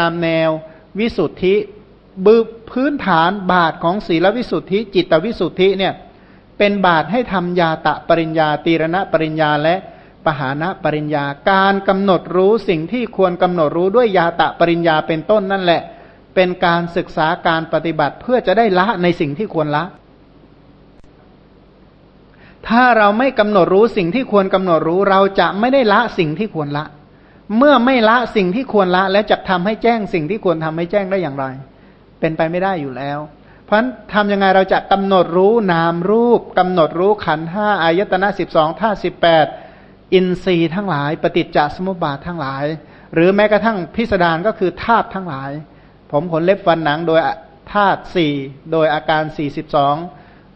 ตามแนววิสุทธิบืพื้นฐานบาทของศีลวิสุทธิ จิตวิสุทธิเนี่ยเป็นบาทให้ทำยาตะปริญญาตีรณะปริญญาและปหานะปริญญาการกำหนดรู้สิ่งที่ควรกำหนดรู้ด้วยยาตะปริญญาเป็นต้นนั่นแหละ เป็นการศึกษาการปฏิบัติเพื่อจะได้ละในสิ่งที่ควรละ ถ้าเราไม่กำหนดรู้สิ่งที่ควรกำหนดรู้เราจะไม่ได้ละสิ่งที่ควรละ เมื่อไม่ละสิ่งที่ควรละ แล้วจะทำให้แจ้งสิ่งที่ควรทำให้แจ้งได้อย่างไร เป็นไปไม่ได้อยู่แล้ว เพราะฉะนั้นทำยังไงเราจะกำหนดรู้นามรูปกำหนดรู้ขันห้าอายตนะสิบสองท่าสิบแปดอินทรีย์ทั้งหลาย ปฏิจจสมุปบาททั้งหลาย หรือแม้กระทั่งพิสดารก็คือธาตุทั้งหลาย ผมขนเล็บฟันหนังโดยธาตุสี่โดยอาการสี่สิบสอง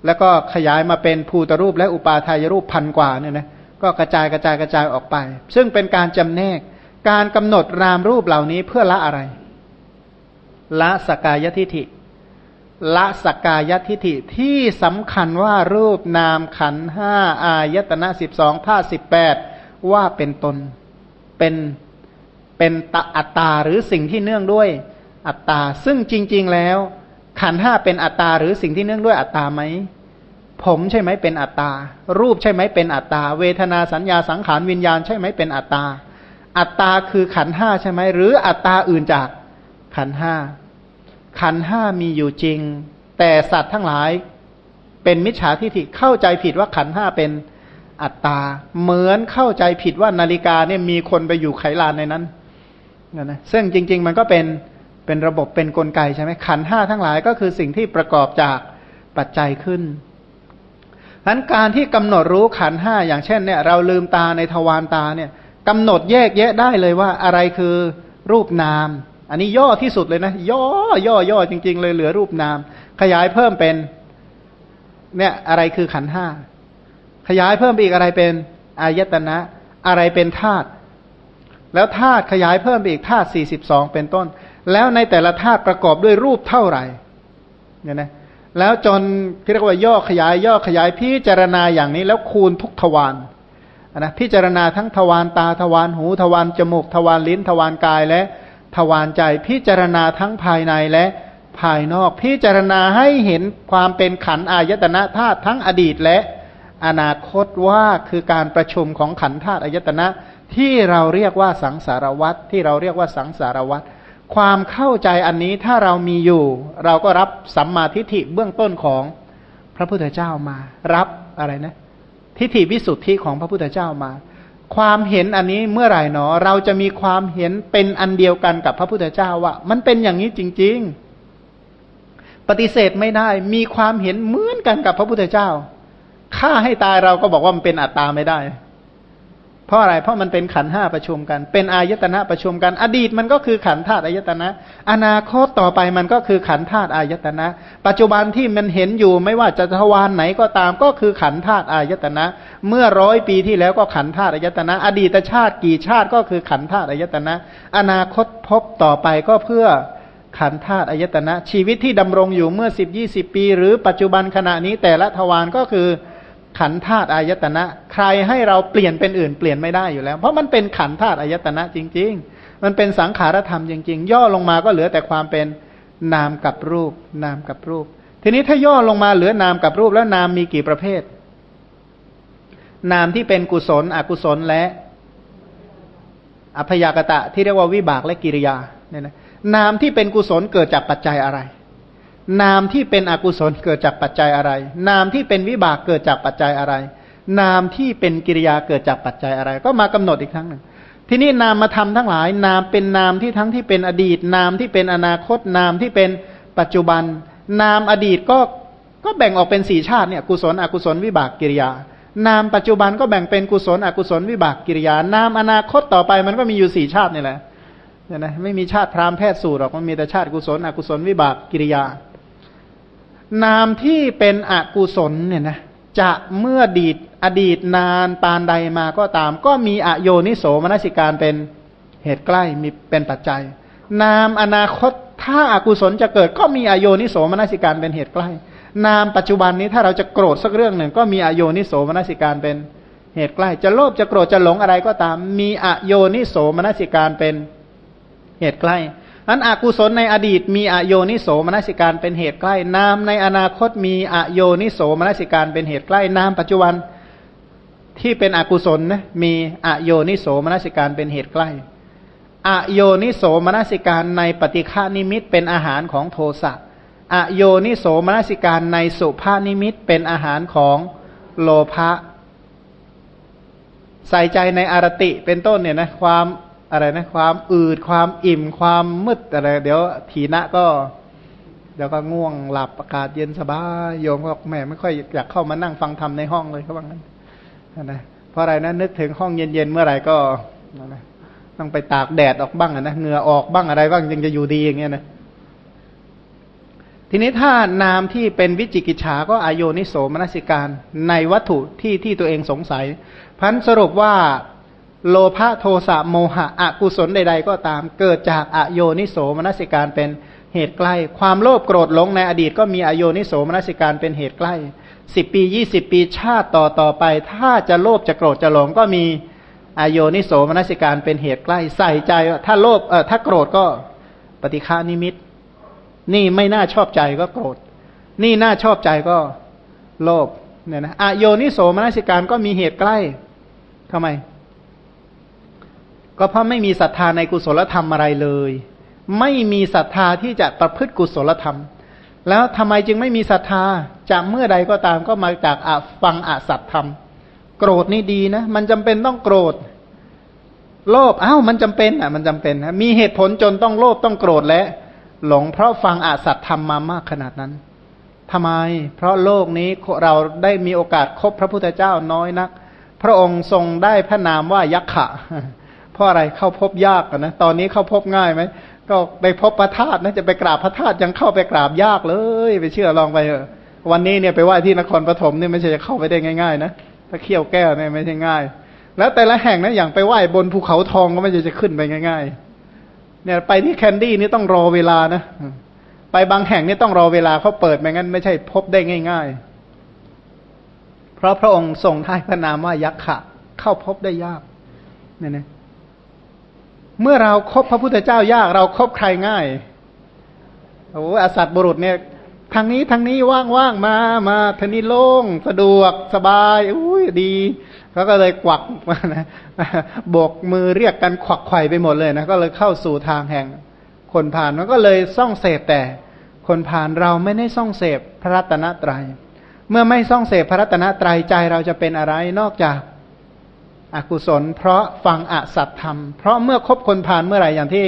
แล้วก็ขยายมาเป็นภูตรูปและอุปาทายรูปพันกว่าเนี่ยนะก็กระจายกระจายกระจายออกไป ซึ่งเป็นการจำแนก การกำหนดรามรูปเหล่านี้เพื่อละอะไร ละสกายทิฐิ ละสกายทิฐิที่สำคัญว่ารูปนามขันห้าอายตนะสิบสองท่าสิบแปดว่าเป็นตน เป็นเป็นตอัตตาหรือสิ่งที่เนื่องด้วยอัตตา ซึ่งจริง ๆ แล้ว ขันห้าเป็นอัตตาหรือสิ่งที่เนื่องด้วยอัตตาไหมผมใช่ไหมเป็นอัตตา รูปใช่ไหมเป็นอัตตา เวทนาสัญญาสังขารวิญญาณใช่ไหมเป็นอัตตา อัตตาคือขันห้าใช่ไหมหรืออัตตาอื่นจากขันห้าขันห้ามีอยู่จริง แต่สัตว์ทั้งหลายเป็นมิจฉาทิฏฐิเข้าใจผิดว่าขันห้าเป็นอัตตา เหมือนเข้าใจผิดว่านาฬิกาเนี่ยมีคนไปอยู่ไขลานในนั้นนะนะซึ่งจริง ๆ มันก็เป็นเป็นระบบเป็นนกลไกใช่ไหมขันห้าทั้งหลายก็คือสิ่งที่ประกอบจากปัจจัยขึ้นนั้นการที่กำหนดรู้ขันห้าอย่างเช่นเนี่ยเราลืมตาในทวารตาเนี่ย กำหนดแยกแยะได้เลยว่าอะไรคือรูปนาม อันนี้ย่อที่สุดเลยนะ ย่อย่อย่อจริง ๆ เลยเหลือรูปนาม ขยายเพิ่มเป็น เนี่ยอะไรคือขันห้าขยายเพิ่มไปอีกอะไรเป็นอายตนะ อะไรเป็นธาตุแล้วธาตุขยายเพิ่มไปอีกธาตุสี่สิบสองเป็นต้น แล้วในแต่ละธาตุประกอบด้วยรูปเท่าไหร่เนี่ยนะแล้วจนเรียกว่าย่อขยายย่อขยายพิจารณาอย่างนี้ แล้วคูณทุกทวาร นะพิจารณาทั้งทวารตาทวารหูทวารจมูกทวารลิ้นทวารกายและทวารใจ พิจารณาทั้งภายในและภายนอก พิจารณาให้เห็นความเป็นขันอายตนะธาตุทั้งอดีตและอนาคตว่าคือการประชุมของขันธาตุอายตนะที่เราเรียกว่าสังสารวัตที่เราเรียกว่าสังสารวัตความเข้าใจอันนี้ถ้าเรามีอยู่ เราก็รับสัมมาทิฏฐิเบื้องต้นของพระพุทธเจ้ามา รับอะไรนะ ทิฏฐิวิสุทธิของพระพุทธเจ้ามา ความเห็นอันนี้เมื่อไหร่หนอ เราจะมีความเห็นเป็นอันเดียวกันกับพระพุทธเจ้าว่า มันเป็นอย่างนี้จริง ๆ ปฏิเสธไม่ได้ มีความเห็นเหมือนกันกับพระพุทธเจ้าฆ่าให้ตายเราก็บอกว่ามันเป็นอัตตาไม่ได้ เพราะอะไร เพราะมันเป็นขันห้าประชุมกัน เป็นอายตนะประชุมกัน อดีตมันก็คือขันธาตุอายตนะ อนาคตต่อไปมันก็คือขันธาตุอายตนะ ปัจจุบันที่มันเห็นอยู่ไม่ว่าจะทวารไหนก็ตามก็คือขันธาตุอายตนะ เมื่อร้อยปีที่แล้วก็ขันธาตุอายตนะ อดีตชาติกี่ชาติก็คือขันธาตุอายตนะ อนาคตพบต่อไปก็เพื่อขันธาตุอายตนะ ชีวิตที่ดำรงอยู่เมื่อสิบยี่สิบปี หรือปัจจุบันขณะนี้แต่ละทวารก็คือ ขันธาตุอายตนะ ใครให้เราเปลี่ยนเป็นอื่นเปลี่ยนไม่ได้อยู่แล้ว เพราะมันเป็นขันธาตุอายตนะจริง ๆ มันเป็นสังขารธรรมจริง ๆ ย่อลงมาก็เหลือแต่ความเป็นนามกับรูป นามกับรูป ทีนี้ถ้าย่อลงมาเหลือนามกับรูปแล้วนามมีกี่ประเภท นามที่เป็นกุศล อกุศลและอัพยากตะที่เรียกว่าวิบากและกิริยาเนี่ยนะนามที่เป็นกุศลเกิดจากปัจจัยอะไร นามที่เป็นอกุศลเกิดจากปัจจัยอะไร นามที่เป็นวิบากเกิดจากปัจจัยอะไร นามที่เป็นกิริยาเกิดจากปัจจัยอะไร ก็มากำหนดอีกครั้งหนึ่งทีนี้นามมาทำทั้งหลาย นามเป็นนามที่ทั้งที่เป็นอดีต นามที่เป็นอนาคต นามที่เป็นปัจจุบัน นามอดีตก็ก็แบ่งออกเป็นสี่ชาติเนี่ยกุศลอกุศลวิบากกิริยา นามปัจจุบันก็แบ่งเป็นกุศลอกุศลวิบากกิริยานามอนาคตต่อไปมันก็มีอยู่สี่ชาตินี่แหละเนี่ยนะไม่มีชาติพราหมณ์แพทย์สูตรหรอกมันมีแต่ชาติกุศลอกุศลวิบากกิริยา นามที่เป็นอกุศลเนี่ยนะจะเมื่อดีดอดีตนานปานใดมาก็ตาม ก็มีอโยนิโสมนสิการเป็นเหตุใกล้มีเป็นปัจจัย นามอนาคตถ้าอากุศลจะเกิดก็มีอโยนิโสมนสิการเป็นเหตุใกล้ นามปัจจุบันนี้ถ้าเราจะโกรธสักเรื่องหนึ่ง ก็มีอโยนิโสมนสิการเป็นเหตุใกล้ จะโลภจะโกรธจะหลงอะไรก็ตาม มีอโยนิโสมนสิการเป็นเหตุใกล้ อันอกุศลในอดีตมีอโยนิโสมนสิการเป็นเหตุใกล้นามในอนาคตมีอโยนิโสมนสิการเป็นเหตุใกล้นามปัจจุบันที่เป็นอกุศลนะมีอโยนิโสมนสิการเป็นเหตุใกล้อโยนิโสมนสิการในปฏิฆานิมิตเป็นอาหารของโทสะอโยนิโสมนสิการในสุภานิมิตเป็นอาหารของโลภะใส่ใจในอารติเป็นต้นเนี่ยนะความ อะไรนะความอืดความอิ่มความมืดอะไร เดี๋ยวทีนะก็ เดี๋ยวก็ง่วงหลับอากาศเย็นสบายโยมก็แม่ไม่ค่อยอยากเข้ามานั่งฟังธรรมในห้องเลยเขาบอกงั้นนะเพราะอะไรนะนึกถึงห้องเย็นๆเมื่อไหร่ก็นะต้องไปตากแดดออกบ้างนะเหงื่อออกบ้างอะไรบ้างยังจะอยู่ดีอย่างเงี้ยนะทีนี้ถ้านามที่เป็นวิจิกิจฉาก็อโยนิโสมนสิการในวัตถุที่ที่ตัวเองสงสัยพันสรุปว่า โลภะโทสะโมหะอกุศลใด ๆ ก็ตาม เกิดจากอโยนิโสมนสิการเป็นเหตุใกล้ ความโลภโกรธหลงในอดีตก็มีอโยนิโสมนสิการเป็นเหตุใกล้สิบปียี่สิบปีชาติต่อต่อไป ถ้าจะโลภจะโกรธจะหลงก็มีอโยนิโสมนสิการเป็นเหตุใกล้ ใส่ใจถ้าโลภเออถ้าโกรธก็ปฏิฆานิมิต นี่ไม่น่าชอบใจก็โกรธ นี่น่าชอบใจก็โลภเนี่ยนะอโยนิโสมนสิการก็มีเหตุใกล้ทำไม ก็เพราะไม่มีศรัทธาในกุศลธรรมอะไรเลย ไม่มีศรัทธาที่จะประพฤติกุศลธรรม แล้วทำไมจึงไม่มีศรัทธาจะเมื่อใดก็ตามก็มาจากอฟังอสัตธรรม โกรธนี่ดีนะ มันจำเป็นต้องโกรธ โลภอ้าวมันจำเป็นอะ มันจำเป็นนะมีเหตุผลจนต้องโลภต้องโกรธและ หลงเพราะฟังอสัตธรรมมามากขนาดนั้นทำไม เพราะโลกนี้เราได้มีโอกาสคบพระพุทธเจ้าน้อยนัก พระองค์ทรงได้พระนามว่ายักษ์ะ เพราะอะไรเข้าพบยากนะตอนนี้เข้าพบง่ายไหมก็ไปพบพระธาตุนะจะไปกราบพระธาตุยังเข้าไปกราบยากเลย ไปเชื่อลองไปเถอะวันนี้เนี่ยไปไหว้ที่นครปฐมเนี่ยไม่ใช่จะเข้าไปได้ง่ายๆนะถ้าเขี้ยวแก้วเนี่ยไม่ใช่ง่าย แล้วแต่ละแห่งนะอย่างไปไหว้บนภูเขาทองก็ไม่ใช่จะขึ้นไปง่าย ๆ เนี่ยไปที่แคนดี้นี่ต้องรอเวลานะไปบางแห่งนี่ต้องรอเวลาเขาเปิดไม่งั้นไม่ใช่พบได้ง่าย ๆ เพราะพระองค์ทรงท้ายพระนามว่ายักษ์ขะเข้าพบได้ยากเนี่ยนะ เมื่อเราครบพระพุทธเจ้ายาก เราครบใครง่ายโอ้อสัตบุรุษเนี่ยทางนี้ทางนี้ว่างๆมามาทางนี้โล่งสะดวกสบายอุ้ยดีเขาก็เลยกวักนะโบกมือเรียกกันขวักไข่ไปหมดเลยนะก็เลยเข้าสู่ทางแห่ง คนผ่านมันก็เลยซ่องเสพแต่ คนผ่านเราไม่ได้ซ่องเสพพระรัตนตรยัย เมื่อไม่ซ่องเสพพระรัตนตรัยใจเราจะเป็นอะไรนอกจาก อกุศล เพราะฟังอสัตธรรม เพราะเมื่อคบคนพาลเมื่อไหร่อย่างที่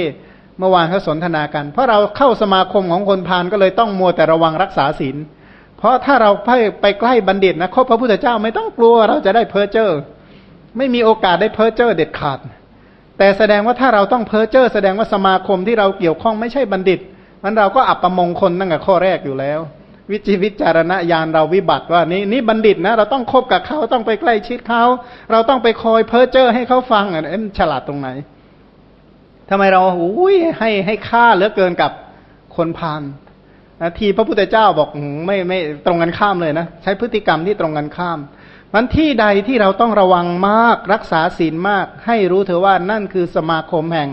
เมื่อวานเขาสนทนากัน เพราะเราเข้าสมาคมของคนพาลก็เลยต้องมัวแต่ระวังรักษาศีลเพราะถ้าเราไปไปใกล้บัณฑิตนะคบพระพุทธเจ้าไม่ต้องกลัวเราจะได้เพ้อเจ้อไม่มีโอกาสได้เพ้อเจ้อเด็ดขาด แต่แสดงว่าถ้าเราต้องเพ้อเจ้อแสดงว่าสมาคมที่เราเกี่ยวข้องไม่ใช่บัณฑิตมันเราก็อับประมงคลตั้งแต่ข้อแรกอยู่แล้ว วิจิวิจารณญาณเราวิบัติว่านี่นี่บัณฑิตนะ เราต้องคบกับเขาต้องไปใกล้ชิดเขา เราต้องไปคอยเพ้อเจ้อให้เขาฟังอะเอ็มฉลาดตรงไหนทำไมเราอุ้ยให้ให้ค่าเหลือเกินกับคนพาลนะทีพระพุทธเจ้าบอกไม่ไม่ตรงกันข้ามเลยนะ ใช้พฤติกรรมที่ตรงกันข้ามมันที่ใดที่เราต้องระวังมากรักษาศีลมาก ให้รู้เถอะว่านั่นคือสมาคมแห่ง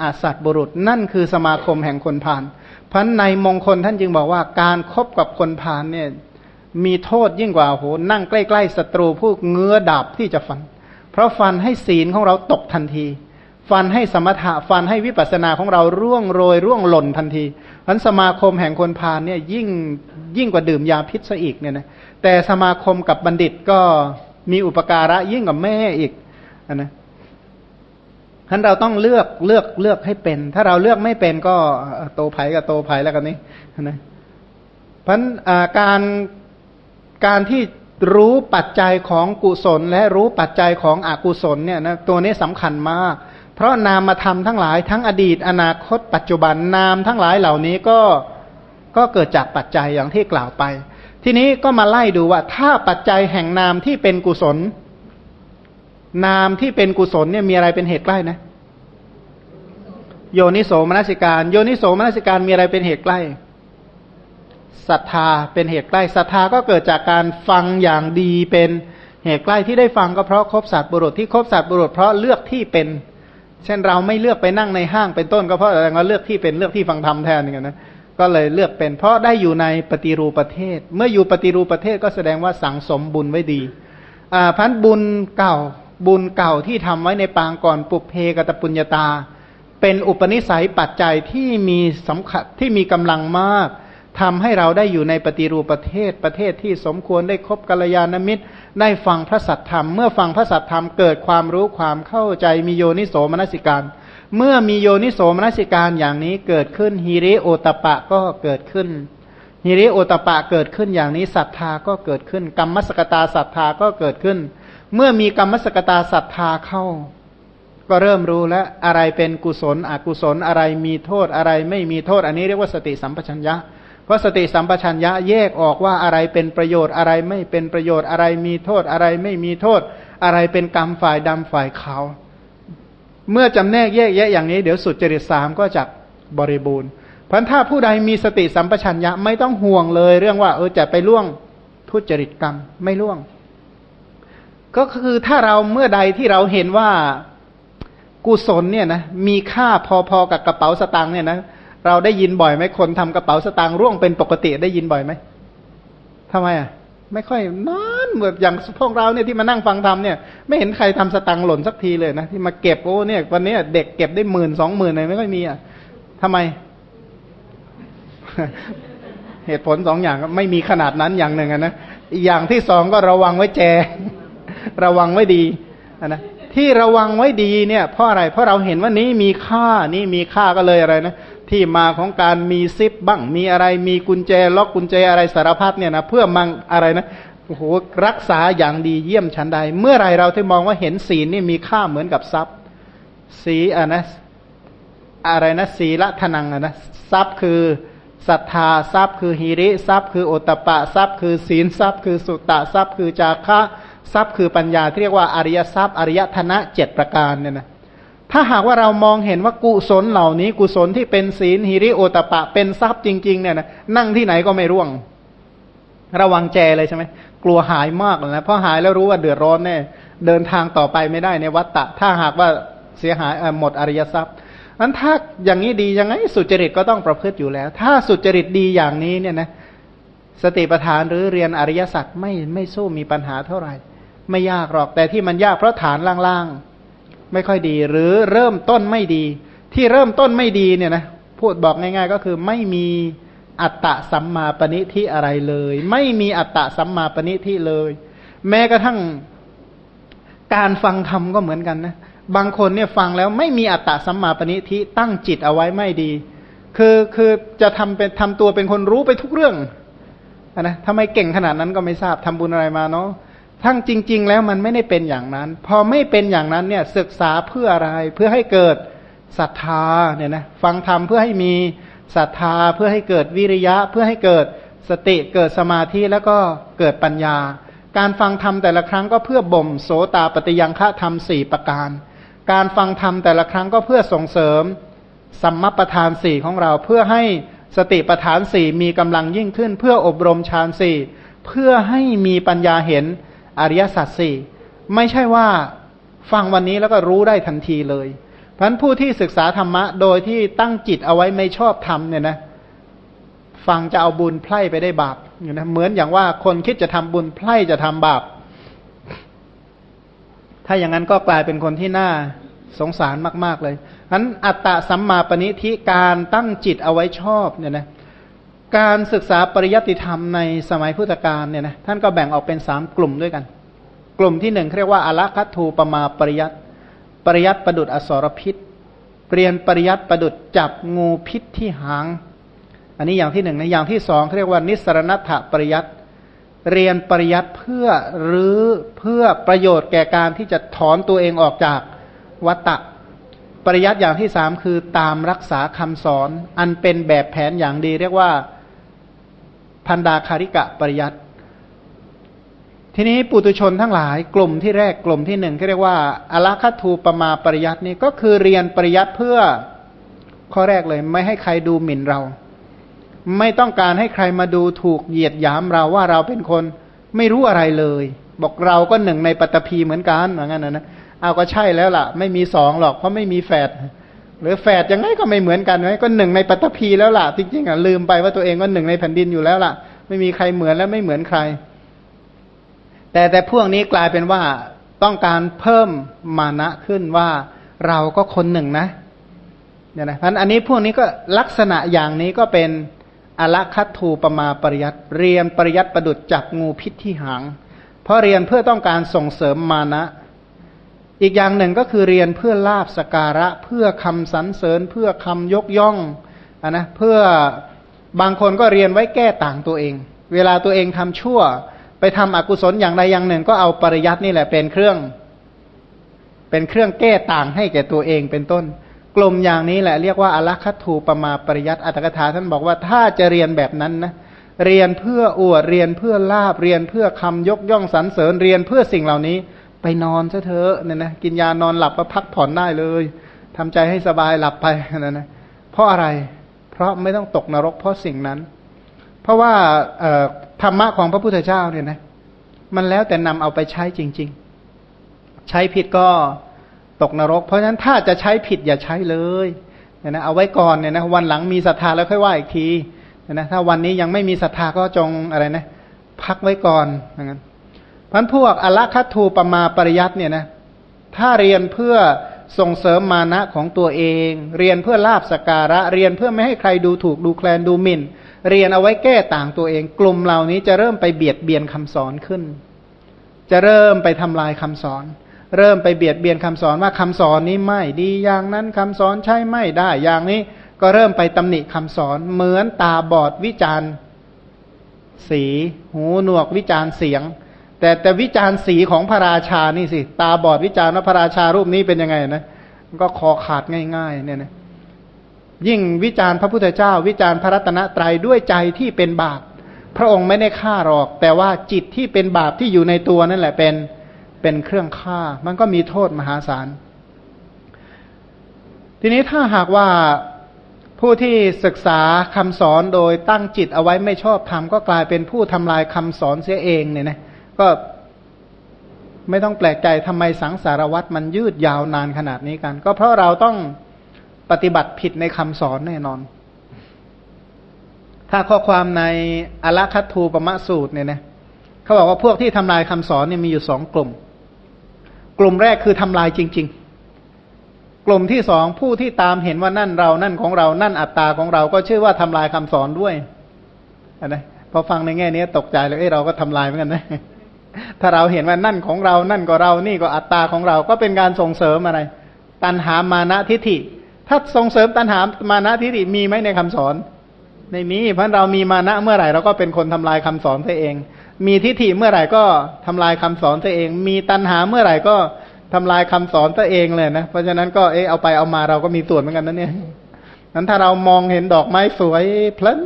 อาสัตบุรุษ นั่นคือสมาคมแห่งคนพาล พันในมงคลท่านจึงบอกว่าการครบกับคนพาลเนี่ยมีโทษยิ่งกว่าโหนั่งใกล้ๆศัตรูผู้เงื้อดาบที่จะฟัน เพราะฟันให้ศีลของเราตกทันที ฟันให้สมถะฟันให้วิปัสสนาของเราร่วงโรยร่วงหล่นทันทีพันสมาคมแห่งคนพาลเนี่ยยิ่งยิ่งกว่าดื่มยาพิษซะอีกเนี่ยนะแต่สมาคมกับบัณฑิตก็มีอุปการะยิ่งกว่าแม่อีกนะ ฉะนั้นเราต้องเลือกเลือกเลือกให้เป็น ถ้าเราเลือกไม่เป็นก็โตไผ่กับโตไผ่แล้วกันนี้นะเพราะการการที่รู้ปัจจัยของกุศล และรู้ปัจจัยของอกุศลเนี่ยนะตัวนี้สำคัญมาก เพราะนามธรรมทั้งหลายทั้งอดีต อนาคต ปัจจุบันนามทั้งหลายเหล่านี้ก็ก็เกิดจากปัจจัยอย่างที่กล่าวไป ทีนี้ก็มาไล่ดูว่าถ้าปัจจัยแห่งนามที่เป็นกุศล นามที่เป็นกุศลเนี่ยมีอะไรเป็นเหตุใกล้นะ โยนิโสมนสิการ โยนิโสมนสิการมีอะไรเป็นเหตุใกล้ศรัทธาเป็นเหตุใกล้ศรัทธาก็เกิดจากการฟังอย่างดีเป็นเหตุใกล้ที่ได้ฟังก็เพราะครบสัตว์บุรุษที่ครบสัตว์บุรุษเพราะเลือกที่เป็น เช่นเราไม่เลือกไปนั่งในห้างเป็นต้น ก็เพราะเราเลือกที่เป็นเลือกที่ฟังธรรมแทนอย่างนั้นนะก็เลยเลือกเป็น เพราะได้อยู่ในปฏิรูปประเทศ เมื่ออยู่ปฏิรูปประเทศก็แสดงว่าสังสมบุญไว้ดี อ่าพันบุญเก่า บุญเก่าที่ทำไว้ในปางก่อนปุเพกตปุญญาตา เป็นอุปนิสัยปัจจัยที่มีสำคัญที่มีกำลังมากทำให้เราได้อยู่ในปฏิรูปประเทศประเทศที่สมควรได้คบกัลยาณมิตร ได้ฟังพระสัทธรรม เมื่อฟังพระสัทธรรมเกิดความรู้ความเข้าใจมีโยนิโสมนสิการ เมื่อมีโยนิโสมนสิการอย่างนี้เกิดขึ้นฮิริโอตปะก็เกิดขึ้นฮิริโอตปะเกิดขึ้นอย่างนี้ศรัทธาก็เกิดขึ้น กรรมสกตาศรัทธาก็เกิดขึ้น เมื่อมีกรรมสกตาศรัทธาเข้า ก็เริ่มรู้แล้วอะไรเป็นกุศล อกุศลอะไรมีโทษอะไรไม่มีโทษ อันนี้เรียกว่าสติสัมปชัญญะเพราะสติสัมปชัญญะแยกออกว่าอะไรเป็นประโยชน์อะไรไม่เป็นประโยชน์อะไรมีโทษอะไรไม่มีโทษ อะไรเป็นกรรมฝ่ายดำฝ่ายขาว เมื่อจำแนกแยกแยะอย่างนี้เดี๋ยวสุดจริตสามก็จะบริบูรณ์เพราะถ้าผู้ใดมีสติสัมปชัญญะไม่ต้องห่วงเลย เรื่องว่าเออจะไปล่วงทุจริตกรรมไม่ล่วง ก็คือถ้าเราเมื่อใดที่เราเห็นว่ากุศลเนี่ยนะมีค่าพอๆกับกระเป๋าสตางค์เนี่ยนะเราได้ยินบ่อยไหมคนทำกระเป๋าสตางค์ร่วงเป็นปกติได้ยินบ่อยไหมทำไมอะ ไม่ค่อยนานเหมือนอย่างพวกเราเนี่ยที่มานั่งฟังธรรมเนี่ยไม่เห็นใครทำสตังค์หล่นสักทีเลยนะที่มาเก็บโอ้เนี่ยวันนี้เด็กเก็บได้หมื่นสองหมื่นเลยไม่ค่อยมีอะทำไม เหตุผลสองอย่างไม่มีขนาดนั้นอย่างหนึ่งนะอีกอย่างที่สองก็ระวังไว้แจ ระวังไว้ดีนะที่ระวังไว้ดีเนี่ยเพราะอะไรเพราะเราเห็นว่านี้มีค่านี่มีค่าก็เลยอะไรนะที่มาของการมีซิปบ้างมีอะไรมีกุญแจล็อกกุญแจอะไรสารพัดเนี่ยนะเพื่อมังอะไรนะโอ้โหรักษาอย่างดีเยี่ยมชั้นใด เมื่อไรเราที่มองว่าเห็นศีลนี่มีค่าเหมือนกับทรัพย์ สีอะนะอะไรนะศีละทนังอะนะทรัพย์คือศรัทธาทรัพย์คือหิริทรัพย์คือโอตปะทรัพย์คือศีลทรัพย์คือสุตตะทรัพย์คือจาคะ ทรัพย์คือปัญญาที่เรียกว่าอริยทรัพย์ อริยธนะเจ็ดประการเนี่ยนะถ้าหากว่าเรามองเห็นว่ากุศลเหล่านี้ กุศลที่เป็นศีลหิริโอตปะ เป็นทรัพย์จริง ๆ เนี่ยนะนั่งที่ไหนก็ไม่ร่วง ระวังแจเลยใช่ไหมกลัวหายมากเลยนะเพราะหายแล้วรู้ว่าเดือดร้อนแน่เดินทางต่อไปไม่ได้ในวัฏฏะถ้าหากว่าเสียหายหมดอริยทรัพย์นั้นถ้าอย่างนี้ดียังไงสุจริตก็ต้องประพฤติอยู่แล้ว ถ้าสุจริตดีอย่างนี้เนี่ยนะสติปัฏฐานหรือเรียนอริยสัจไม่ไม่สู้มีปัญหาเท่าไหร่ ไม่ยากหรอก แต่ที่มันยากเพราะฐานล่างๆ ไม่ค่อยดี หรือเริ่มต้นไม่ดี ที่เริ่มต้นไม่ดีเนี่ยนะพูดบอกง่าย ๆ ก็คือไม่มีอัตตะสัมมาปณิที่อะไรเลย ไม่มีอัตตะสัมมาปณิที่เลย แม้กระทั่งการฟังธรรมก็เหมือนกันนะบางคนเนี่ยฟังแล้วไม่มีอัตตะสัมมาปณิทิตั้งจิตเอาไว้ไม่ดี คือคือจะทำเป็นทำตัวเป็นคนรู้ไปทุกเรื่องนะทำไมเก่งขนาดนั้นก็ไม่ทราบทำบุญอะไรมาเนาะ ทั้งจริง ๆ แล้วมันไม่ได้เป็นอย่างนั้น พอไม่เป็นอย่างนั้นเนี่ยศึกษาเพื่ออะไรเพื่อให้เกิดศรัทธาเนี่ยนะฟังธรรมเพื่อให้มีศรัทธาเพื่อให้เกิดวิริยะ เพื่อให้เกิดสติเกิดสมาธิแล้วก็เกิดปัญญา การฟังธรรมแต่ละครั้งก็เพื่อบ่มโสตาปฏิยังฆะธรรมสี่ประการ การฟังธรรมแต่ละครั้งก็เพื่อส่งเสริมสัมมาประธานสี่ของเราเพื่อให้สติประธานสี่มีกำลังยิ่งขึ้น เพื่ออบรมฌานสี่เพื่อให้มีปัญญาเห็น อริยสัจสี่ไม่ใช่ว่าฟังวันนี้แล้วก็รู้ได้ทันทีเลยเพราะผู้ที่ศึกษาธรรมะ โดยที่ตั้งจิตเอาไว้ไม่ชอบทำเนี่ยนะฟังจะเอาบุญไพร่ไปได้บาปอยู่นะเหมือนอย่างว่าคนคิดจะทำบุญไพร่จะทำบาป ถ้าอย่างนั้นก็กลายเป็นคนที่น่าสงสารมาก ๆเลยฉะนั้นอัตตะสัมมาปณิธิการตั้งจิตเอาไว้ชอบเนี่ยนะ การศึกษาปริยัติธรรมในสมัยพุทธกาลเนี่ยนะท่านก็แบ่งออกเป็นสามกลุ่มด้วยกัน กลุ่มที่หนึ่งเรียกว่าอละคัตทูปมาปริยัตปริยัตประดุดอสรพิษเปลี่ยนปริยัตประดุดจับงูพิษที่หาง อันนี้อย่างที่หนึ่งในอย่างที่สองเรียกว่านิสรณัตปริยัตเรียนปริยัตเพื่อหรือเพื่อประโยชน์แก่การที่จะถอนตัวเองออกจากวัตตะปริยัติอย่างที่สามคือตามรักษาคำสอน อันเป็นแบบแผนอย่างดีเรียกว่า พันดาคาริกะปริยัติทีนี้ปุตุชนทั้งหลายกลุ่มที่แรกกลุ่มที่หนึ่งที่เรียกว่าอลาคัตูปมาปริยัตินี่ก็คือเรียนปริยัติเพื่อข้อแรกเลย ไม่ให้ใครดูหมิ่นเรา ไม่ต้องการให้ใครมาดูถูกเหยียดหยามเราว่าเราเป็นคนไม่รู้อะไรเลย บอกเราก็หนึ่งในปัตตภีเหมือนกันเหมือนกันนะนะเอาก็ใช่แล้วล่ะ ไม่มีสองหรอกเพราะไม่มีแฝด หรือแฝดยังไงก็ไม่เหมือนกันไหมก็หนึ่งในปัตภีแล้วล่ะจริงๆอะลืมไปว่าตัวเองก็หนึ่งในแผ่นดินอยู่แล้วล่ะ ไม่มีใครเหมือนและไม่เหมือนใคร แต่แต่พวกนี้กลายเป็นว่าต้องการเพิ่มมานะขึ้นว่าเราก็คนหนึ่งนะเนี่ยนะพันอันนี้พวกนี้ก็ลักษณะอย่างนี้ก็เป็นอละคัตทูปมาปริยัตเรียนปริยัตประดุดจับงูพิษที่หาง เพราะเรียนเพื่อต้องการส่งเสริมมานะ อีกอย่างหนึ่งก็คือเรียนเพื่อลาบสการะ เพื่อคำสรรเสริญ เพื่อคำยกย่องอนนะเพื่อบางคนก็เรียนไว้แก้ต่างตัวเอง เวลาตัวเองทำชั่ว ไปทำอกุศลอย่างใดอย่างหนึ่ง ก็เอาปริยัตินี่แหละเป็นเครื่อง เป็นเครื่องแก้ต่างให้แก่ตัวเองเป็นต้น กลุ่มอย่างนี้แหละเรียกว่าอลัคัตูปมาปริยัติอัตถกถาท่านบอกว่าถ้าจะเรียนแบบนั้นนะเรียนเพื่ออวดเรียนเพื่อลาบเรียนเพื่อคำยกย่องสรรเสริญเรียนเพื่อสิ่งเหล่านี้ ไปนอนซะเถอะเนี่ยนะกินยานอนหลับก็พักผ่อนได้เลยทำใจให้สบายหลับไปนะนะเพราะอะไร เพราะไม่ต้องตกนรกเพราะสิ่งนั้น เพราะว่าธรรมะของพระพุทธเจ้าเนี่ยนะมันแล้วแต่นำเอาไปใช้จริง ๆ ใช้ผิดก็ตกนรก เพราะฉะนั้นถ้าจะใช้ผิดอย่าใช้เลยเนี่ยนะเอาไว้ก่อนเนี่ยนะวันหลังมีศรัทธาแล้วค่อยว่าอีกทีเนี่ยนะถ้าวันนี้ยังไม่มีศรัทธาก็จงอะไรนะ พักไว้ก่อนอย่างนั้น พันพวกอละคัตทูปมาปริยัติเนี่ยนะถ้าเรียนเพื่อส่งเสริมมานะของตัวเอง เรียนเพื่อลาบสการะ เรียนเพื่อไม่ให้ใครดูถูกดูแคลนดูหมิ่น เรียนเอาไว้แก้ต่างตัวเอง กลุ่มเหล่านี้จะเริ่มไปเบียดเบียนคำสอนขึ้น จะเริ่มไปทำลายคำสอน เริ่มไปเบียดเบียนคำสอนว่าคำสอนนี้ไม่ดีอย่างนั้นคำสอนใช่ไม่ได้อย่างนี้ ก็เริ่มไปตำหนิคำสอนเหมือนตาบอดวิจารสี หูหนวกวิจารเสียง แต่แต่วิจารสีของพระราชานี่สิ ตาบอดวิจารว่าพระราชารูปนี้เป็นยังไงนะก็คอขาดง่ายๆเนี่ยนะยิ่งวิจารพระพุทธเจ้า วิจารพระรัตนตรัยด้วยใจที่เป็นบาปพระองค์ไม่ได้ฆ่าหรอก แต่ว่าจิตที่เป็นบาปที่อยู่ในตัวนั่นแหละเป็นเป็นเครื่องฆ่า มันก็มีโทษมหาศาล ทีนี้ถ้าหากว่าผู้ที่ศึกษาคำสอนโดยตั้งจิตเอาไว้ไม่ชอบทำก็กลายเป็นผู้ทำลายคำสอนเสียเองเนี่ยนะ ก็ไม่ต้องแปลกใจทำไมสังสารวัตรมันยืดยาวนานขนาดนี้กัน ก็เพราะเราต้องปฏิบัติผิดในคำสอนแน่นอน ถ้าข้อความในอลคัตทูปมะสูตรเนี่ยนะเขาบอกว่าพวกที่ทำลายคำสอนเนี่ยมีอยู่สองกลุ่ม กลุ่มแรกคือทำลายจริง ๆ กลุ่มที่สองผู้ที่ตามเห็นว่านั่นเรานั่นของเรา นั่นอัตตาของเราก็ชื่อว่าทำลายคำสอนด้วยอันนะพอฟังในแง่นี้ตกใจเลยเอ้เราก็ทำลายเหมือนกันนะ ถ้าเราเห็นว่านั่นของเรานั่นก็เรานี่ก็อัตตาของเราก็เป็นการส่งเสริมอะไร ตัณหามานะทิฏฐิ ถ้าส่งเสริมตัณหามานะทิฏฐิมีไหมในคำสอนไม่มีเพราะเรามีมานะเมื่อไหร่เราก็เป็นคนทำลายคำสอนตัวเอง มีทิฏฐิเมื่อไหร่ก็ทำลายคำสอนตัวเอง มีตัณหาเมื่อไหร่ก็ทำลายคำสอนตัวเองเลยนะ เพราะฉะนั้นก็เออเอาไปเอามาเราก็มีส่วนเหมือนกันนะเนี่ยนั้นถ้าเรามองเห็นดอกไม้สวยเพลิน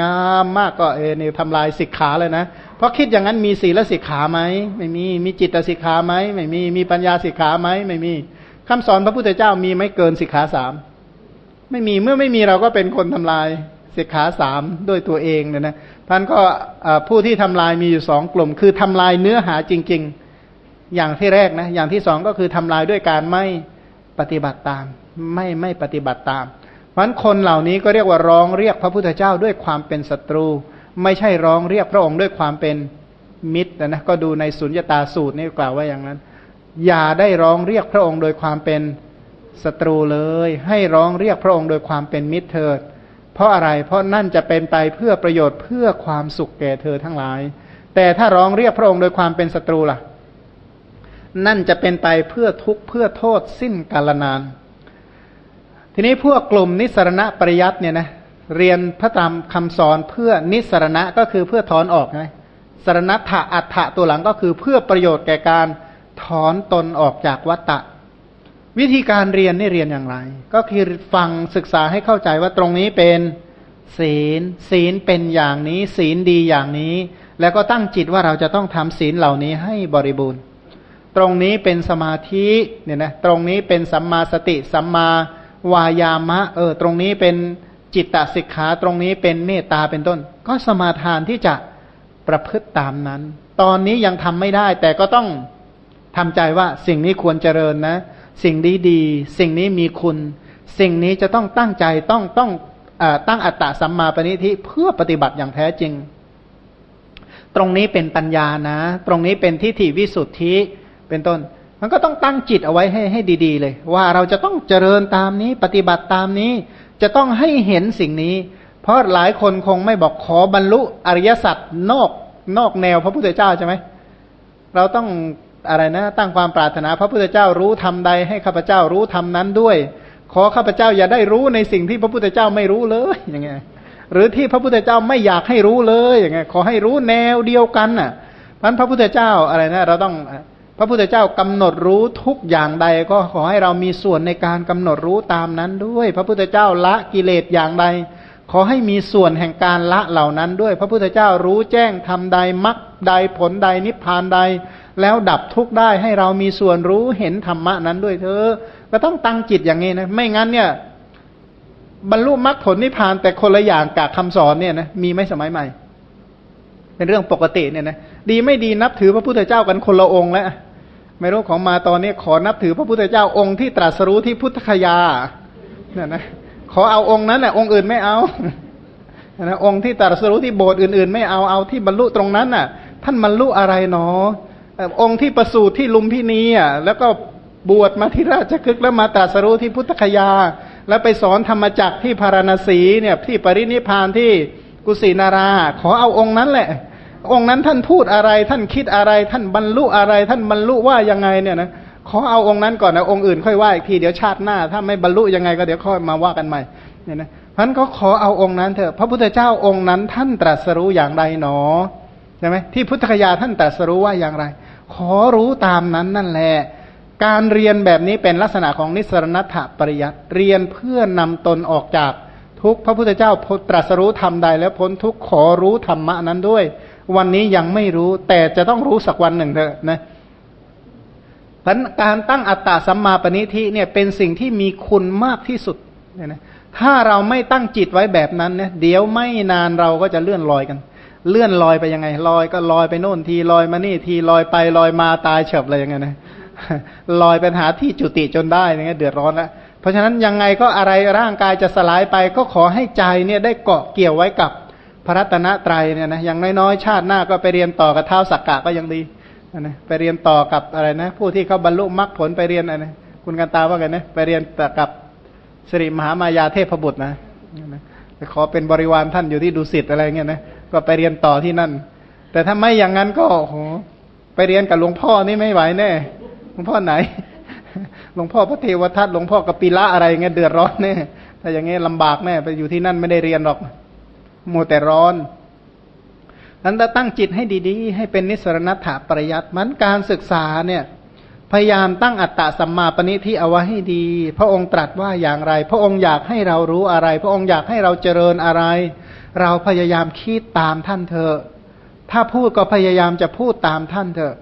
งามมากก็เออนี่ทำลายสิกขาเลยนะ เพราะคิดอย่างนั้นมีศีลสิกขาไหมไม่มีมีจิตสิกขาไหมไม่มีมีปัญญาสิกขาไหมไม่มีคำสอนพระพุทธเจ้ามีไหมเกินสิกขาสามไม่มีเมื่อไม่มีเราก็เป็นคนทำลายสิกขาสามด้วยตัวเองเนี่ยนะท่านก็ผู้ที่ทำลายมีอยู่สองกลุ่ม คือทำลายเนื้อหาจริง ๆ อย่างที่แรกนะอย่างที่สองก็คือทำลายด้วยการไม่ปฏิบัติตาม ไม่ไม่ปฏิบัติตามเพราะฉะนั้นคนเหล่านี้ก็เรียกว่าร้องเรียกพระพุทธเจ้าด้วยความเป็นศัตรู ไม่ใช่ร้องเรียกพระองค์ด้วยความเป็นมิตรนะก็ดูในสุญญตาสูตรนี่กล่าวว่าอย่างนั้น อย่าได้ร้องเรียกพระองค์โดยความเป็นศัตรูเลย ให้ร้องเรียกพระองค์โดยความเป็นมิตรเถิด เพราะอะไรเพราะนั่นจะเป็นไปเพื่อประโยชน์เพื่อความสุขแก่เธอทั้งหลาย แต่ถ้าร้องเรียกพระองค์โดยความเป็นศัตรูล่ะ นั่นจะเป็นไปเพื่อทุกข์เพื่อโทษสิ้นกาลนาน ทีนี้พวกกลุ่มนิสรณะปริยัติเนี่ยนะ เรียนพระธรรมคำสอนเพื่อนิสรณะก็คือเพื่อถอนออกไงสรณะถะอัฏฐะตัวหลังก็คือเพื่อประโยชน์แก่การถอนตนออกจากวัตตะ วิธีการเรียนนี่เรียนอย่างไร ก็คือฟังศึกษาให้เข้าใจว่าตรงนี้เป็นศีล ศีลเป็นอย่างนี้ ศีลดีอย่างนี้ แล้วก็ตั้งจิตว่าเราจะต้องทำศีลเหล่านี้ให้บริบูรณ์ ตรงนี้เป็นสมาธิเนี่ยนะตรงนี้เป็นสัมมาสติสัมมาวายามะเออตรงนี้เป็น จิตตสิกขาตรงนี้เป็นเมตตาเป็นต้น ก็สมาทานที่จะประพฤติตามนั้น ตอนนี้ยังทำไม่ได้ แต่ก็ต้องทำใจว่าสิ่งนี้ควรเจริญนะ สิ่งนี้ดี สิ่งนี้มีคุณ สิ่งนี้จะต้องตั้งใจต้องต้องอตั้งอัตตะสัมมาปณิทิเพื่อปฏิบัติอย่างแท้จริง ตรงนี้เป็นปัญญานะ ตรงนี้เป็นทิฏฐิวิสุทธิเป็นต้นมันก็ต้องตั้งจิตเอาไว้ให้ให้ดี ๆ เลย ว่าเราจะต้องเจริญตามนี้ปฏิบัติตามนี้ จะต้องให้เห็นสิ่งนี้ เพราะหลายคนคงไม่บอกขอบรรลุอริยสัจนอกนอกแนวพระพุทธเจ้าใช่ไหมเราต้องอะไรนะ ตั้งความปรารถนา พระพุทธเจ้ารู้ทำใด ให้ข้าพเจ้ารู้ทำนั้นด้วย ขอข้าพเจ้าอย่าได้รู้ในสิ่งที่พระพุทธเจ้าไม่รู้เลยอย่างเงี้ยหรือที่พระพุทธเจ้าไม่อยากให้รู้เลยอย่างเงี้ยขอให้รู้แนวเดียวกันน่ะพันพระพุทธเจ้าอะไรนะ เราต้อง พระพุทธเจ้ากำหนดรู้ทุกอย่างใดก็ขอให้เรามีส่วนในการกำหนดรู้ตามนั้นด้วย พระพุทธเจ้าละกิเลสอย่างใด ขอให้มีส่วนแห่งการละเหล่านั้นด้วย พระพุทธเจ้ารู้แจ้งทำใดมรรคใดผลใดนิพพานใด แล้วดับทุกข์ได้ให้เรามีส่วนรู้เห็นธรรมะนั้นด้วยเธอก็ต้องตั้งจิตอย่างนี้นะ ไม่งั้นเนี่ย บรรลุมรรคผลนิพพานแต่คนละอย่างกับคำสอนเนี่ยนะมีไม่สมัยใหม่ เป็นเรื่องปกติเนี่ยนะดีไม่ดีนับถือพระพุทธเจ้ากันคนละองค์แล้ว ไม่รู้ของมาตอนนี้ขอนับถือพระพุทธเจ้าองค์ที่ตรัสรู้ที่พุทธคยาเนี่ยนะขอเอาองค์นั้นแหละองค์อื่นไม่เอานะองค์ที่ตรัสรู้ที่โบสถ์อื่นๆ ไม่เอาเอาที่บรรลุตรงนั้นน่ะ ท่านบรรลุอะไรเนาะองค์ที่ประสูติที่ลุมพินีอะแล้วก็บวชมาที่ราชคฤห์แล้วมาตรัสรู้ที่พุทธคยา แล้วไปสอนธรรมจักที่พาราณสีเนี่ยที่ปรินิพานที่กุสินารา ขอเอาองค์นั้นแหละ องค์นั้นท่านพูดอะไรท่านคิดอะไร ท่านบรรลุอะไร ท่านบรรลุว่ายังไงเนี่ยนะขอเอาองค์นั้นก่อนนะองค์อื่นค่อยว่าอีกทีเดี๋ยวชาติหน้า ถ้าไม่บรรลุยังไงก็เดี๋ยวค่อยมาว่ากันใหม่เนี่ยนะพันก็ขอเอาองค์นั้นเถอะพระพุทธเจ้าองค์นั้นท่านตรัสรู้อย่างไรหนอใช่ไหมที่พุทธคยาท่านตรัสรู้ว่าอย่างไร ขอรู้ตามนั้นนั่นแหละการเรียนแบบนี้เป็นลักษณะของนิสรณัตปริยัติเรียนเพื่อนำตนออกจากทุกพระพุทธเจ้าตรัสรู้ทำใด แล้วพ้นทุกขอรู้ธรรมะนั้นด้วย วันนี้ยังไม่รู้ แต่จะต้องรู้สักวันหนึ่งเถอะนะพันการตั้งอัตตาสัมมาปณิทิเนี่ยเป็นสิ่งที่มีคุณมากที่สุดเนี่ยนะถ้าเราไม่ตั้งจิตไว้แบบนั้นเนี่ยเดี๋ยวไม่นานเราก็จะเลื่อนลอยกัน เลื่อนลอยไปยังไง ลอยก็ลอยไปโน่นทีลอยมานี่ทีลอยไปลอยมาตายเฉบเลยยังไงนะลอยไปหาที่จุติจนได้เนี่ยเดือดร้อนแล้วเพราะฉะนั้นยังไงก็อะไรร่างกายจะสลายไปก็ขอให้ใจเนี่ยได้เกาะเกี่ยวไว้กับ ระรัตนตรัยเนี่ยนะอย่างน้อยๆชาติหน้าก็ไปเรียนต่อกับเท้าสักกะก็ยังดีนะไปเรียนต่อกับอะไรนะ ผู้ที่เขาบรรลุมรรคผลไปเรียนอะไรนะคุณกันตาว่าไงนะไปเรียนต่อกับสิริมหามายาเทพบุตรนะไปขอเป็นบริวารท่านอยู่ที่ดุสิตอะไรเงี้ยนะก็ไปเรียนต่อที่นั่น แต่ถ้าไม่อย่างนั้นก็โหไปเรียนกับหลวงพ่อนี่ไม่ไหวแน่หลวงพ่อไหนหลวงพ่อพระเทวทัตหลวงพ่อกปิละอะไรเงี้ยเดือดร้อนแน่ถ้าอย่างเงี้ยลำบากแน่ไปอยู่ที่นั่นไม่ได้เรียนหรอก มัวแต่ร้อนนั้นตั้งจิตให้ดีๆ ให้เป็นนิสรณัตถปริยัติมันการศึกษาเนี่ยพยายามตั้งอัตตะสัมมาปณิที่เอาไว้ให้ดี พระองค์ตรัสว่าอย่างไร พระองค์อยากให้เรารู้อะไร พระองค์อยากให้เราเจริญอะไร เราพยายามคิดตามท่านเถอะ ถ้าพูดก็พยายามจะพูดตามท่านเถอะ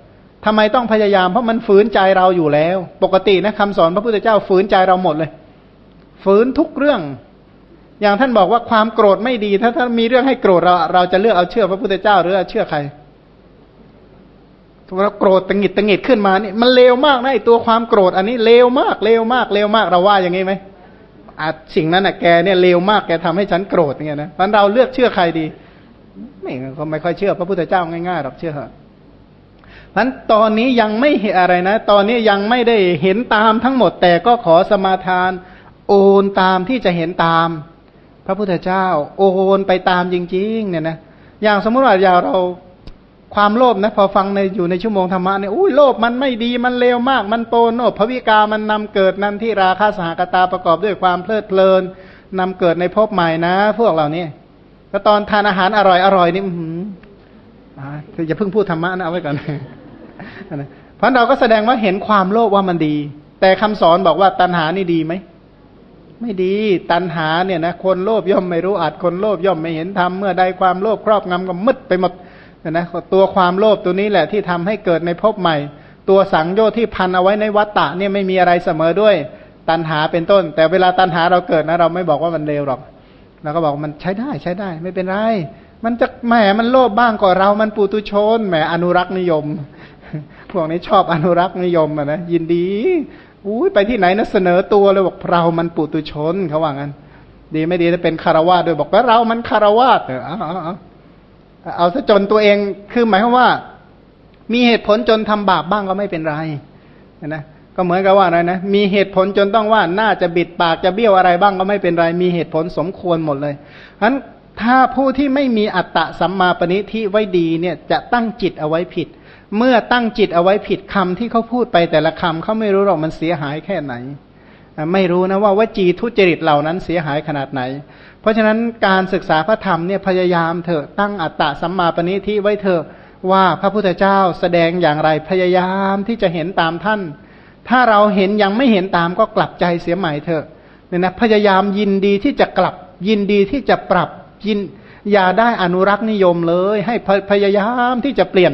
ทำไมต้องพยายามเพราะมันฝืนใจเราอยู่แล้ว ปกตินะคำสอนพระพุทธเจ้าฝืนใจเราหมดเลย ฝืนทุกเรื่อง อย่างท่านบอกว่าความโกรธไม่ดี ถ้าท่านมีเรื่องให้โกรธเราเราจะเลือกเอาเชื่อพระพุทธเจ้าหรือเอาเชื่อใครถ้าเราโกรธตังหิดตังหิดขึ้นมานี่มันเลวมากนะไอตัวความโกรธอันนี้เลวมากเลวมากเลวมากเราว่าอย่างนี้ไหมอาจสิ่งนั้นอะแกเนี่ยเลวมากแกทำให้ฉันโกรธอย่างเงี้ยนะมันเราเลือกเชื่อใครดีไม่ก็ไม่ค่อยเชื่อพระพุทธเจ้าง่ายๆหรอกเชื่อเหรอพันตอนนี้ยังไม่เห็นอะไรนะ ตอนนี้ยังไม่ได้เห็นตามทั้งหมดแต่ก็ขอสมาทาน โอนตามที่จะเห็นตาม พระพุทธเจ้าโอนไปตามจริง ๆ เนี่ยนะอย่างสมมติว่าอย่างเราความโลภนะ พอฟังในอยู่ในชั่วโมงธรรมะเนี่ยอุ้ยโลภมันไม่ดีมันเลวมาก มันโปนโนภวิกามันนำเกิดนันที่ราคาสหกตาประกอบด้วยความเพลิดเพลินนำเกิดในภพใหม่นะ พวกเรานี่ยก็ตอนทานอาหารอร่อยอร่อยนี่หืมอย่าเพิ่งพูดธรรมะนะเอาไว้ก่อนเพราะเราก็แสดงว่าเห็นความโลภว่ามันดี แต่คำสอนบอกว่าตัณหานี่ดีไหม ไม่ดีตัณหาเนี่ยนะคนโลภย่อมไม่รู้อัดคนโลภย่อมไม่เห็นธรรมเมื่อใดความโลภครอบงำก็มืดไปหมดนะตัวความโลภตัวนี้แหละที่ทำให้เกิดในภพใหม่ ตัวสังโยชน์ที่พันเอาไว้ในวัฏฏะเนี่ยไม่มีอะไรเสมอด้วยตัณหาเป็นต้น แต่เวลาตัณหาเราเกิดนะเราไม่บอกว่ามันเลวหรอกเราก็บอกมันใช้ได้ใช้ได้ ไม่เป็นไร มันจะแหมมันโลภบ้างก็เรา มันปุตุชนแหมอนุรักษ์นิยม พวกนี้ชอบอนุรักษ์นิยมอะนะยินดี อุ้ยไปที่ไหนนะเสนอตัวเลยบอกเรามันปุตุชนเขาว่างั้น ดีไม่ดีจะเป็นคารวะด้วยบอกว่าเรามันคารวะเออเอาเอาเอาเอาซะจนตัวเองคือหมายความว่า มีเหตุผลจนทำบาปบ้างก็ไม่เป็นไรนะก็เหมือนกับว่าอะไรนะมีเหตุผลจนต้องว่าน่าจะบิดปากจะเบี้ยวอะไรบ้างก็ไม่เป็นไร มีเหตุผลสมควรหมดเลยฉะนั้นถ้าผู้ที่ไม่มีอัตตะสัมมาปณิที่ไว้ดีเนี่ยจะตั้งจิตเอาไว้ผิด เมื่อตั้งจิตเอาไว้ผิดคำที่เขาพูดไปแต่ละคำเขาไม่รู้หรอกมันเสียหายแค่ไหน ไม่รู้นะว่าวจีทุจริตเหล่านั้นเสียหายขนาดไหน เพราะฉะนั้นการศึกษาพระธรรมเนี่ยพยายามเถอะตั้งอัตตะสัมมาปณิที่ไว้เถอะว่าพระพุทธเจ้าแสดงอย่างไรพยายามที่จะเห็นตามท่าน ถ้าเราเห็นยังไม่เห็นตามก็กลับใจเสียใหม่เถอะเนี่ยนะพยายามยินดีที่จะกลับยินดีที่จะปรับยินอย่าได้อนุรักษ์นิยมเลย ให้พยายามที่จะเปลี่ยน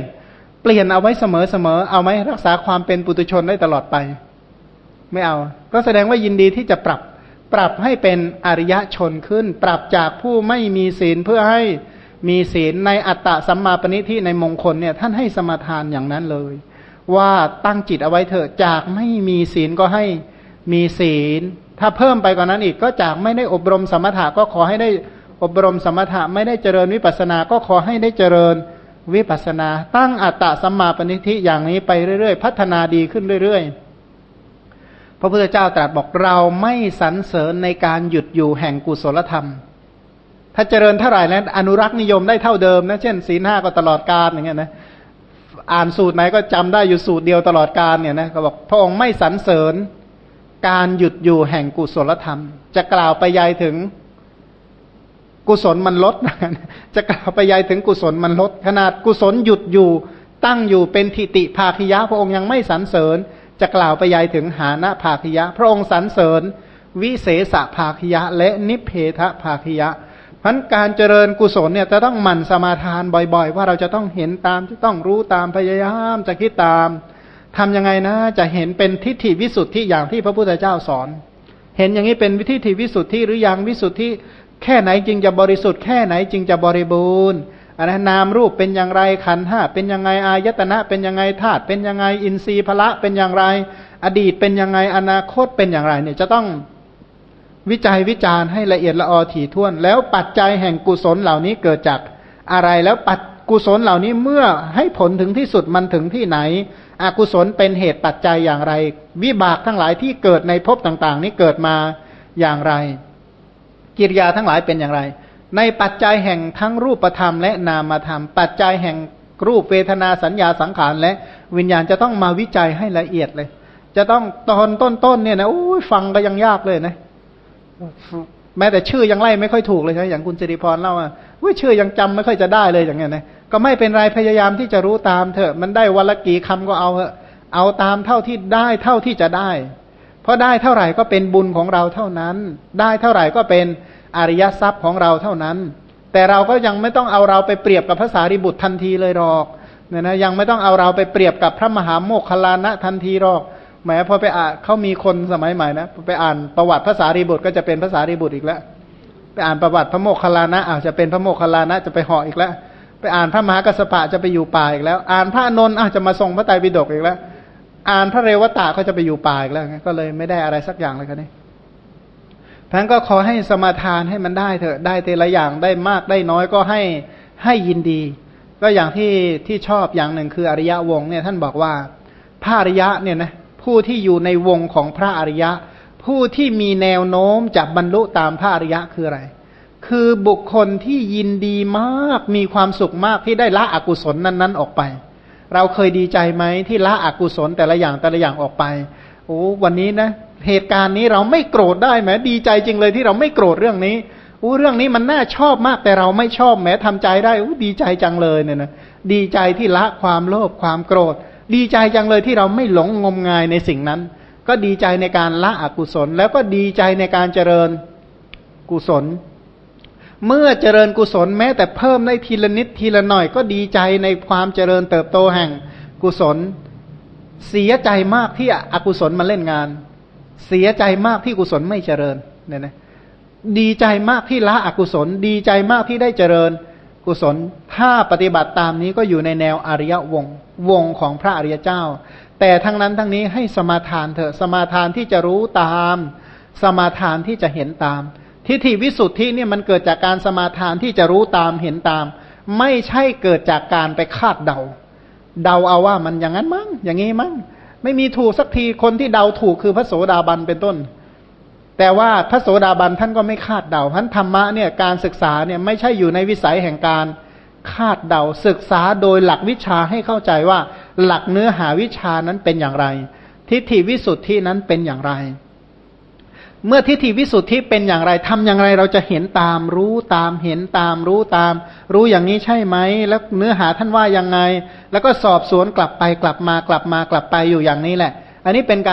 เปลี่ยนเอาไว้เสมอเสมอเอาไหมรักษาความเป็นปุตุชนได้ตลอดไป ไม่เอา ก็แสดงว่ายินดีที่จะปรับปรับให้เป็นอริยชนขึ้น ปรับจากผู้ไม่มีศีลเพื่อให้มีศีลในอัตตะสัมมาปณิที่ในมงคลเนี่ยท่านให้สมทานอย่างนั้นเลย ว่าตั้งจิตเอาไว้เถอะจากไม่มีศีลก็ให้มีศีล ถ้าเพิ่มไปกว่านั้นอีกก็จากไม่ได้อบรมสมถะก็ขอให้ได้อบรมสมถะไม่ได้เจริญวิปัสสนาก็ขอให้ได้เจริญ วิปัสนา ตั้งอัตตะสัมมาปณิธิอย่างนี้ไปเรื่อยๆ พัฒนาดีขึ้นเรื่อยๆ พระพุทธเจ้าตรัสบอกเราไม่สรรเสริญในการหยุดอยู่แห่งกุศลธรรม ถ้าเจริญเท่าไหร่แล้วอนุรักษ์นิยมได้เท่าเดิมนะ เช่นศีลห้าก็ตลอดกาลอย่างเงี้ยนะอ่านสูตรไหนก็จำได้อยู่สูตรเดียวตลอดกาลเนี่ยนะก็บอกพระองค์ไม่สรรเสริญการหยุดอยู่แห่งกุศลธรรม จะกล่าวไปยายถึง กุศลมันลด จะกล่าวไปยายถึงกุศลมันลด ขนาดกุศลหยุดอยู่ ตั้งอยู่เป็นทิติภาคิยะ พระองค์ยังไม่สรรเสริญ จะกล่าวไปยายถึงหานะภาคิยะ พระองค์สรรเสริญ วิเศษภาคิยะ และนิเพทภาคิยะพันการเจริญกุศลเนี่ยจะต้องหมั่นสมาทานบ่อย ๆ ว่าเราจะต้องเห็นตามจะต้องรู้ตามพยายามจะคิดตามทำยังไงนะจะเห็นเป็นทิฏฐิวิสุทธิอย่างที่พระพุทธเจ้าสอน เห็นอย่างนี้เป็นวิธีทิวิสุทธิหรือยังวิสุทธิ แค่ไหนจึงจะบริสุทธิ์แค่ไหนจึงจะบริบูรณ์อันนั้นนามรูปเป็นอย่างไรขันห้าเป็นยังไงอายตนะเป็นยังไงธาตุเป็นยังไงอินทรีย์พละเป็นอย่างไร อดีตเป็นยังไงอนาคตเป็นอย่างไรเนี่ยจะต้องวิจัยวิจารณ์ให้ละเอียดละออถี่ถ้วน แล้วปัจจัยแห่งกุศลเหล่านี้เกิดจากอะไรแล้วปัจกุศลเหล่านี้เมื่อให้ผลถึงที่สุดมันถึงที่ไหน อกุศลเป็นเหตุปัจจัยอย่างไร วิบากทั้งหลายที่เกิดในภพต่าง ๆ นี้เกิดมาอย่างไร กิริยาทั้งหลายเป็นอย่างไร ในปัจจัยแห่งทั้งรูปธรรมและนามธรรม ปัจจัยแห่งรูปเวทนาสัญญาสังขารและวิญญาณจะต้องมาวิจัยให้ละเอียดเลย จะต้องตอนต้นๆเนี่ยนะโอ้ยฟังก็ยังยากเลยนะแม้แต่ชื่อยังไล่ไม่ค่อยถูกเลยใช่อย่างคุณสิริพรเล่าว่าว่าชื่อยังจำไม่ค่อยจะได้เลยอย่างเงี้ยนะก็ไม่เป็นไรพยายามที่จะรู้ตามเถอะ มันได้วันละกี่คำก็เอาเถอะเอาตามเท่าที่ได้เท่าที่จะได้ เพราะได้เท่าไหร่ก็เป็นบุญของเราเท่านั้น ได้เท่าไหร่ก็เป็นอริยทรัพย์ของเราเท่านั้น แต่เราก็ยังไม่ต้องเอาเราไปเปรียบกับพระสารีบุตรทันทีเลยหรอกเนี่ยนะยังไม่ต้องเอาเราไปเปรียบกับพระมหาโมคคลานะทันทีหรอกแม้พอไปอ่านเขามีคนสมัยใหม่นะไปอ่านประวัติพระสารีบุตรก็จะเป็นพระสารีบุตรอีกแล้วไปอ่านประวัติพระโมคคลานะอาจจะเป็นพระโมคคลานะจะไปเหาะอีกแล้ว ไปอ่านพระมหากัสปะจะไปอยู่ป่าอีกแล้ว อ่านพระนนท์อาจจะมาทรงพระไตรปิฎกอีกแล้ว อ่านพระเรวตะก็จะไปอยู่ป่าอีกแล้วก็เลยไม่ได้อะไรสักอย่างเลยกันนี่ท่านก็ขอให้สมาทานให้มันได้เถอะได้แต่ละอย่างได้มากได้น้อยก็ให้ให้ยินดี ก็อย่างที่ที่ชอบอย่างหนึ่งคืออริยะวงเนี่ยท่านบอกว่าพระอริยะเนี่ยนะผู้ที่อยู่ในวงของพระอริยะ ผู้ที่มีแนวโน้มจะบรรลุตามพระอริยะคืออะไร คือบุคคลที่ยินดีมากมีความสุขมากที่ได้ละอกุศลนั้น ๆ ออกไป เราเคยดีใจไหมที่ละอกุศลแต่ละอย่างแต่ละอย่างออกไปโอ้วันนี้นะเหตุการณ์นี้เราไม่โกรธได้ไหมดีใจจริงเลยที่เราไม่โกรธเรื่องนี้อู้เรื่องนี้มันน่าชอบมากแต่เราไม่ชอบแม้ทำใจได้อู้ดีใจจังเลยเนี่ยนะดีใจที่ละความโลภความโกรธ ดีใจจังเลยที่เราไม่หลงงมงายในสิ่งนั้น ก็ดีใจในการละอกุศล แล้วก็ดีใจในการเจริญกุศล เมื่อเจริญกุศลแม้แต่เพิ่มได้ทีละนิดทีละหน่อยก็ดีใจในความเจริญเติบโตแห่งกุศล เสียใจมากที่อกุศลมาเล่นงาน เสียใจมากที่กุศลไม่เจริญเนี่ยนะดีใจมากที่ละอกุศล ดีใจมากที่ได้เจริญกุศล ถ้าปฏิบัติตามนี้ก็อยู่ในแนวอริยวงวงของพระอริยเจ้า แต่ทั้งนั้นทั้งนี้ให้สมาทานเถอะสมาทานที่จะรู้ตาม สมาทานที่จะเห็นตาม ทิฏฐิวิสุทธิเนี่ยมันเกิดจากการสมาทานที่จะรู้ตามเห็นตาม ไม่ใช่เกิดจากการไปคาดเดา เดาเอาว่ามันอย่างนั้นมั้งอย่างนี้มั้งไม่มีถูกสักทีคนที่เดาถูกคือพระโสดาบันเป็นต้น แต่ว่าพระโสดาบันท่านก็ไม่คาดเดาท่านธรรมะเนี่ยการศึกษาเนี่ยไม่ใช่อยู่ในวิสัยแห่งการคาดเดาศึกษาโดยหลักวิชาให้เข้าใจว่า หลักเนื้อหาวิชานั้นเป็นอย่างไร ทิฏฐิวิสุทธินั้นเป็นอย่างไร เมื่อทิฏฐิวิสุทธิเป็นอย่างไรทำอย่างไรเราจะเห็นตามรู้ตามเห็นตามรู้ตาม รู้อย่างนี้ใช่ไหม แล้วเนื้อหาท่านว่ายังไง แล้วก็สอบสวนกลับไปกลับมากลับมากลับไปอยู่อย่างนี้แหละ อันนี้เป็นการ